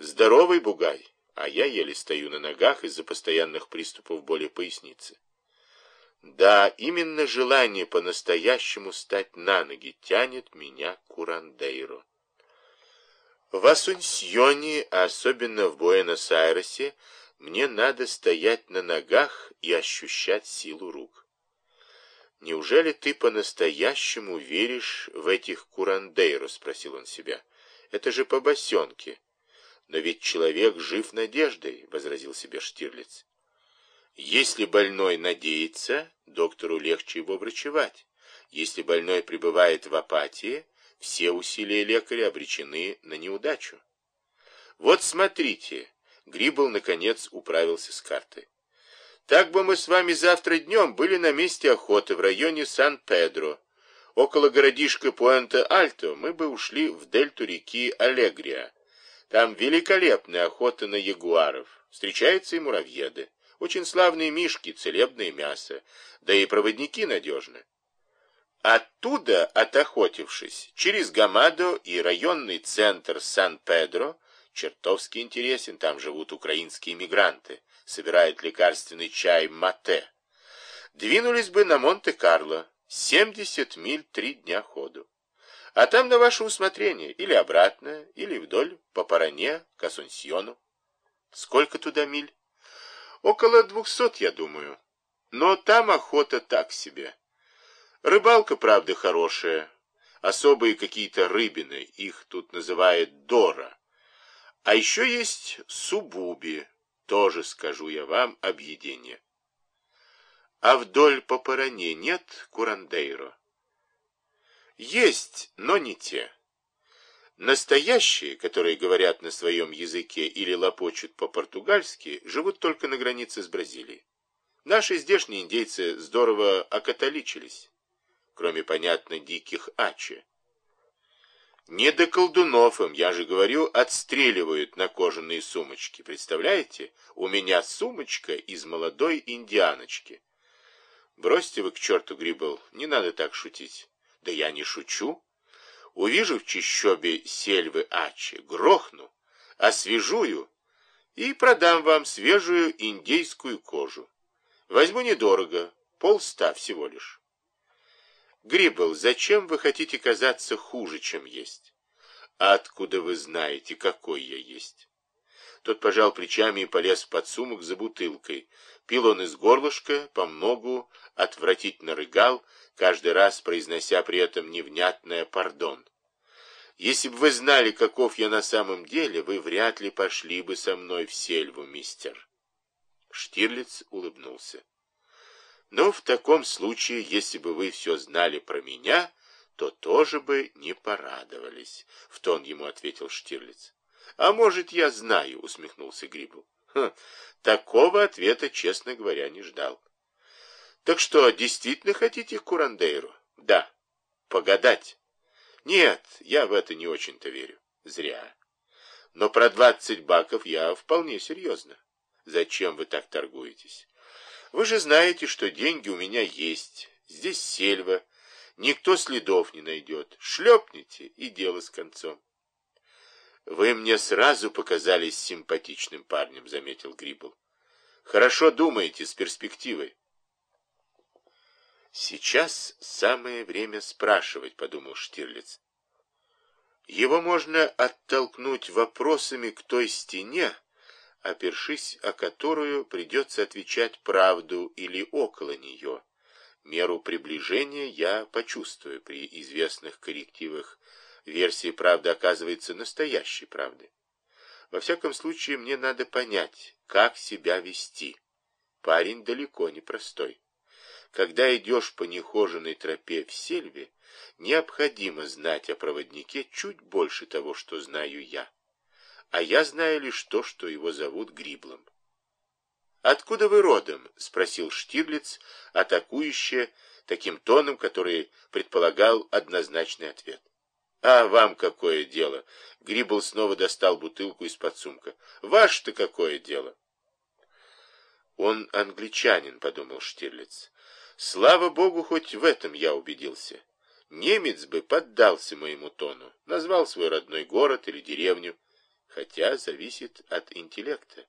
Здоровый бугай, а я еле стою на ногах из-за постоянных приступов боли поясницы. Да, именно желание по-настоящему стать на ноги тянет меня к Курандейру. В Асунсьоне, а особенно в Буэнос-Айресе, мне надо стоять на ногах и ощущать силу рук. «Неужели ты по-настоящему веришь в этих Курандейру?» — спросил он себя. «Это же по босенке». «Но ведь человек жив надеждой», — возразил себе Штирлиц. «Если больной надеется, доктору легче его врачевать. Если больной пребывает в апатии, все усилия лекаря обречены на неудачу». «Вот смотрите», — Грибл, наконец, управился с картой. Так бы мы с вами завтра днем были на месте охоты в районе Сан-Педро. Около городишка Пуэнте-Альто мы бы ушли в дельту реки Алегрия. Там великолепная охота на ягуаров. Встречаются и муравьеды. Очень славные мишки, целебное мясо. Да и проводники надежны. Оттуда, отохотившись, через Гамадо и районный центр Сан-Педро, чертовски интересен, там живут украинские мигранты, собирает лекарственный чай мате, двинулись бы на Монте-Карло, 70 миль три дня ходу. А там на ваше усмотрение, или обратно, или вдоль по Паране к Асунсьону. Сколько туда миль? Около двухсот, я думаю. Но там охота так себе. Рыбалка, правда, хорошая. Особые какие-то рыбины, их тут называют дора. А еще есть субуби, тоже, скажу я вам, объедение. А вдоль по Паране нет Курандейро? Есть, но не те. Настоящие, которые говорят на своем языке или лопочут по-португальски, живут только на границе с Бразилией. Наши здешние индейцы здорово окатоличились, кроме, понятно, диких ачи. Не до колдунов им, я же говорю, отстреливают на кожаные сумочки. Представляете? У меня сумочка из молодой индианочки. Бросьте вы к черту, Грибл, не надо так шутить. Да я не шучу. Увижу в чищобе сельвы Ачи, грохну, освежую и продам вам свежую индейскую кожу. Возьму недорого, полста всего лишь. Грибл, зачем вы хотите казаться хуже, чем есть? А откуда вы знаете, какой я есть? Тот пожал плечами и полез в подсумок за бутылкой. Пил он из горлышка, по многу, отвратительно рыгал, каждый раз произнося при этом невнятное «пардон». Если бы вы знали, каков я на самом деле, вы вряд ли пошли бы со мной в сельву, мистер. Штирлиц улыбнулся. Но в таком случае, если бы вы все знали про меня, то тоже бы не порадовались, — в тон ему ответил Штирлиц. — А может, я знаю, — усмехнулся Грибл. Хм, такого ответа, честно говоря, не ждал. — Так что, действительно хотите Курандейру? — Да. — Погадать? — Нет, я в это не очень-то верю. Зря. Но про двадцать баков я вполне серьезно. Зачем вы так торгуетесь? Вы же знаете, что деньги у меня есть. Здесь сельва. Никто следов не найдет. Шлепните, и дело с концом. Вы мне сразу показались симпатичным парнем, заметил Грибл. Хорошо думаете, с перспективой. Сейчас самое время спрашивать, подумал Штирлиц. Его можно оттолкнуть вопросами к той стене, опершись о которую придется отвечать правду или около нее. Меру приближения я почувствую при известных коррективах. Версия правды оказывается настоящей правдой. Во всяком случае, мне надо понять, как себя вести. Парень далеко не простой. Когда идешь по нехоженной тропе в сельве, необходимо знать о проводнике чуть больше того, что знаю я а я знаю лишь то, что его зовут Гриблом. «Откуда вы родом?» — спросил Штирлиц, атакующе, таким тоном, который предполагал однозначный ответ. «А вам какое дело?» — Грибл снова достал бутылку из-под сумка. «Ваше-то какое дело?» «Он англичанин», — подумал Штирлиц. «Слава богу, хоть в этом я убедился. Немец бы поддался моему тону, назвал свой родной город или деревню, хотя зависит от интеллекта.